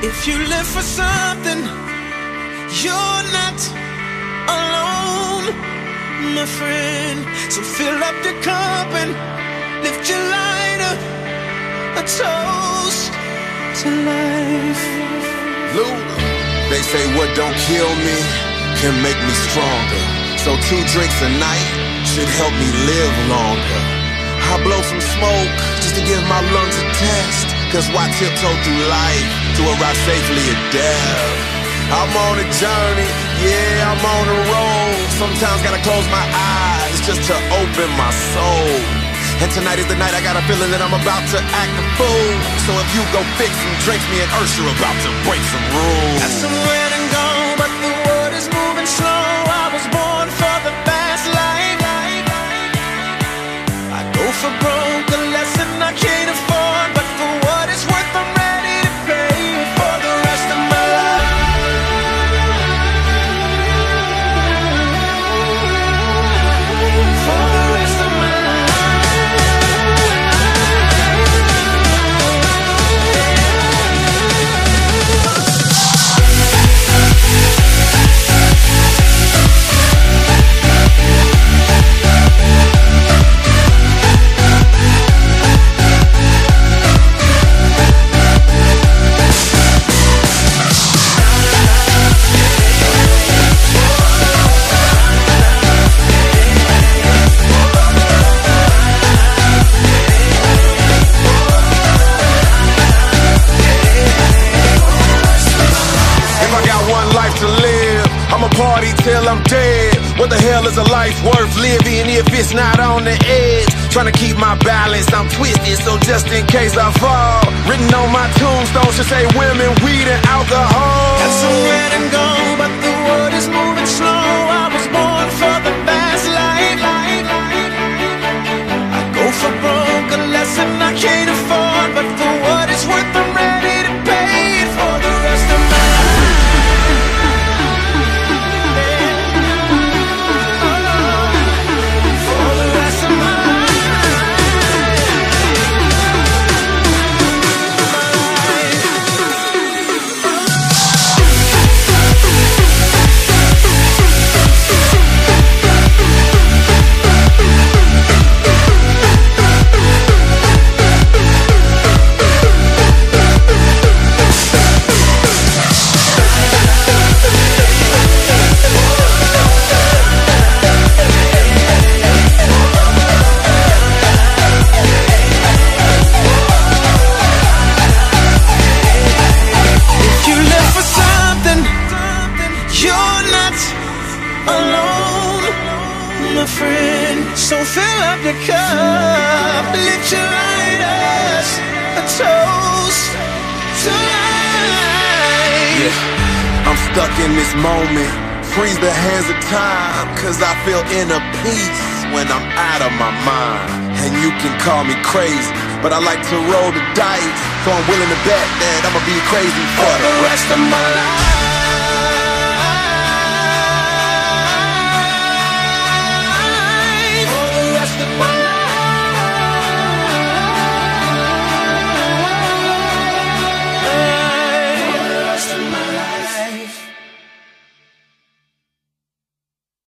If you live for something, you're not alone, my friend. So fill up your cup and lift your lighter, a toast to life. Lou, they say what don't kill me can make me stronger. So two drinks a night should help me live longer. I blow some smoke just to give my lungs a test. Cause why tiptoe through life to arrive safely at death? I'm on a journey, yeah, I'm on a road. Sometimes gotta close my eyes just to open my soul. And tonight is the night I got a feeling that I'm about to act a fool. So if you go fix some drinks, me and Usher about to break some rules. Got somewhere to go, What the hell is a life worth living if it's not on the edge? Trying to keep my balance, I'm twisted, so just in case I fall. Written on my tombstone should say women, weed, and alcohol. Got somewhere to go, but the world is moving slow. I my friend. So fill up your cup, lift your lighters, a toast to life. Yeah, I'm stuck in this moment. Freeze the hands of time, cause I feel inner peace when I'm out of my mind. And you can call me crazy, but I like to roll the dice. So I'm willing to bet that I'ma be crazy for For the rest of my life.